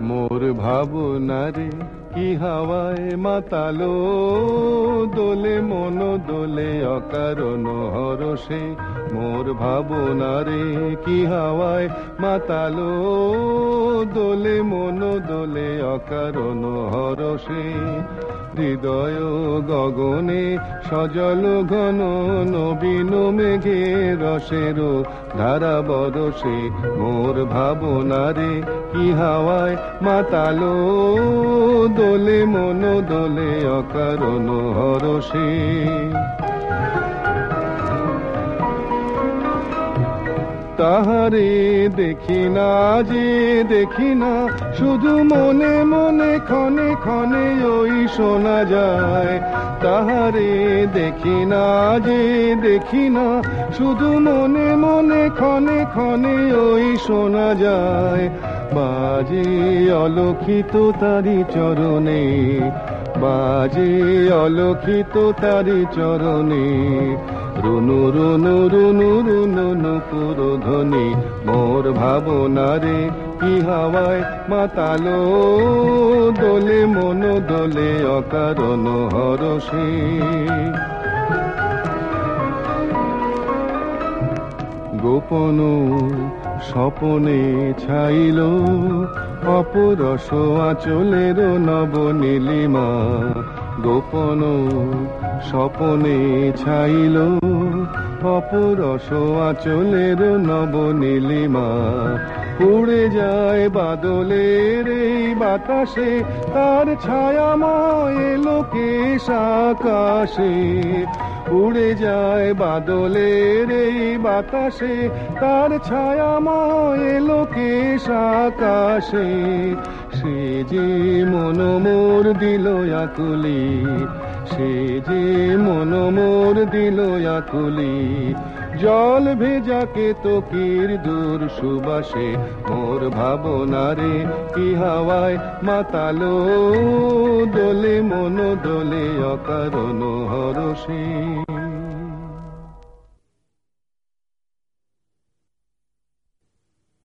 মোর ভাবনারে কি হাওয়ায় মাতালো? দোলে মন, দোলে অকারণ হরসে মোর ভাবনারে কি হাওয়ায় মাতালো? দোলে মন, দোলে অকারণ হরসে হৃদয় গগনে সজল ঘন, নবীন মেঘে রসের ধারা বরসে মোর ভাবনারে কি হাওয়ায় মাতালো দোলে মন দোলে অকারণ হরসে তাহারে দেখি না যে দেখি না, শুধু মনে মনে ক্ষণে ক্ষণে ওই শোনা যায়। তাহারে দেখি না যে দেখি না, শুধু মনে মনে ক্ষণে ক্ষণে ওই শোনা যায়। বাজে অলক্ষিত তারি চরণে, বাজে অলক্ষিত তারি চরণে, রুনু ভাবনারে কি হাওয়ায় মাতালো? দোলে মন, দোলে অকারণ হরসে গোপন স্বপনে ছাইল অপরস আচলের নব নীলিমা গোপন স্বপনে ছাইল অপরস আচলের নব নীলিমা উড়ে যায় বাদলের বাতাসে তার ছায়াময় লোকে আকাশে। উড়ে যায় বাদলের এই বাতাসে, তার ছায়া ছায়াময় লোকে আকাশে। সে যে মন মোর দিল আকুলি, সে যে মন মোর দিল আকুলি জল ভেজাকে তো কির দূর সুবাসে, মোর ভাবনারে কি হাওয়ায় মাতালো দোলে মন দোলে অকারণ হরসে